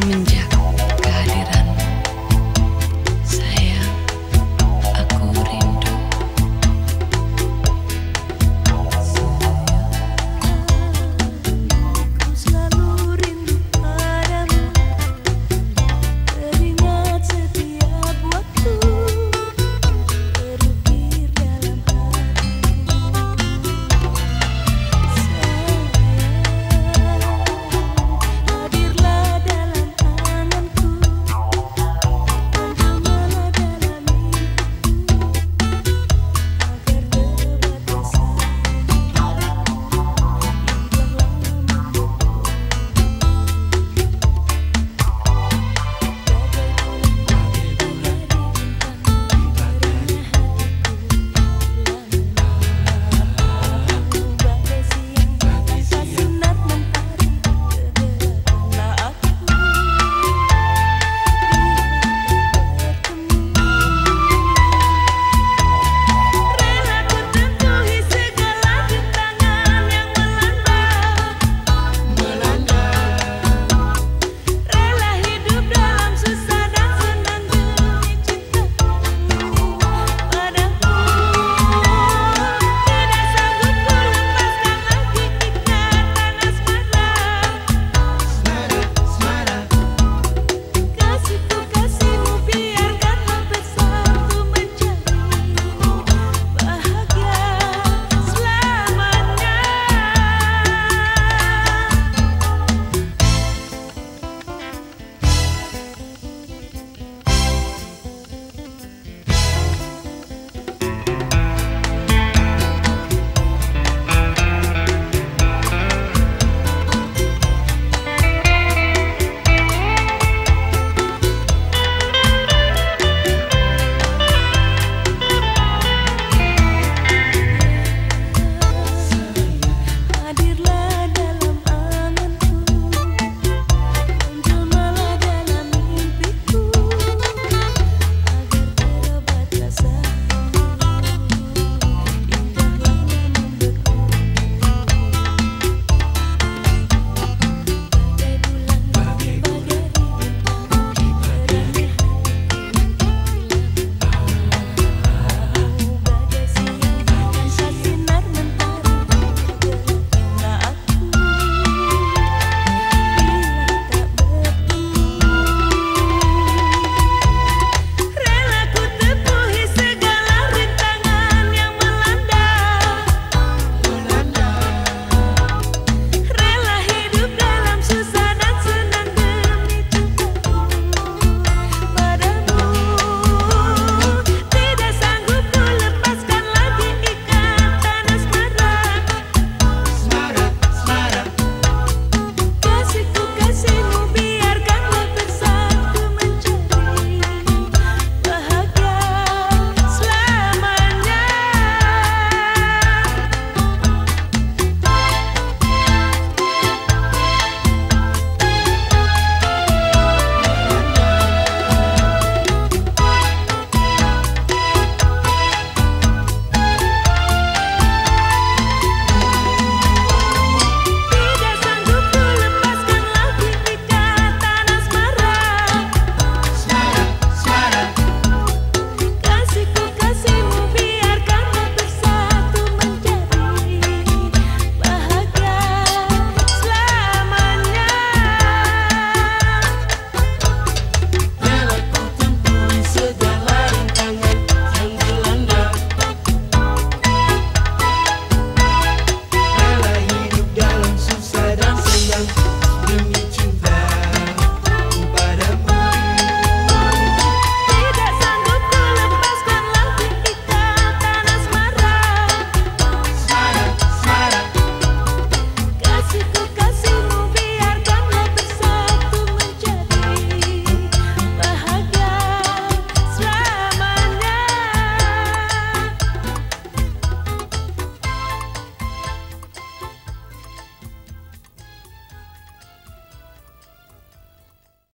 Jasmine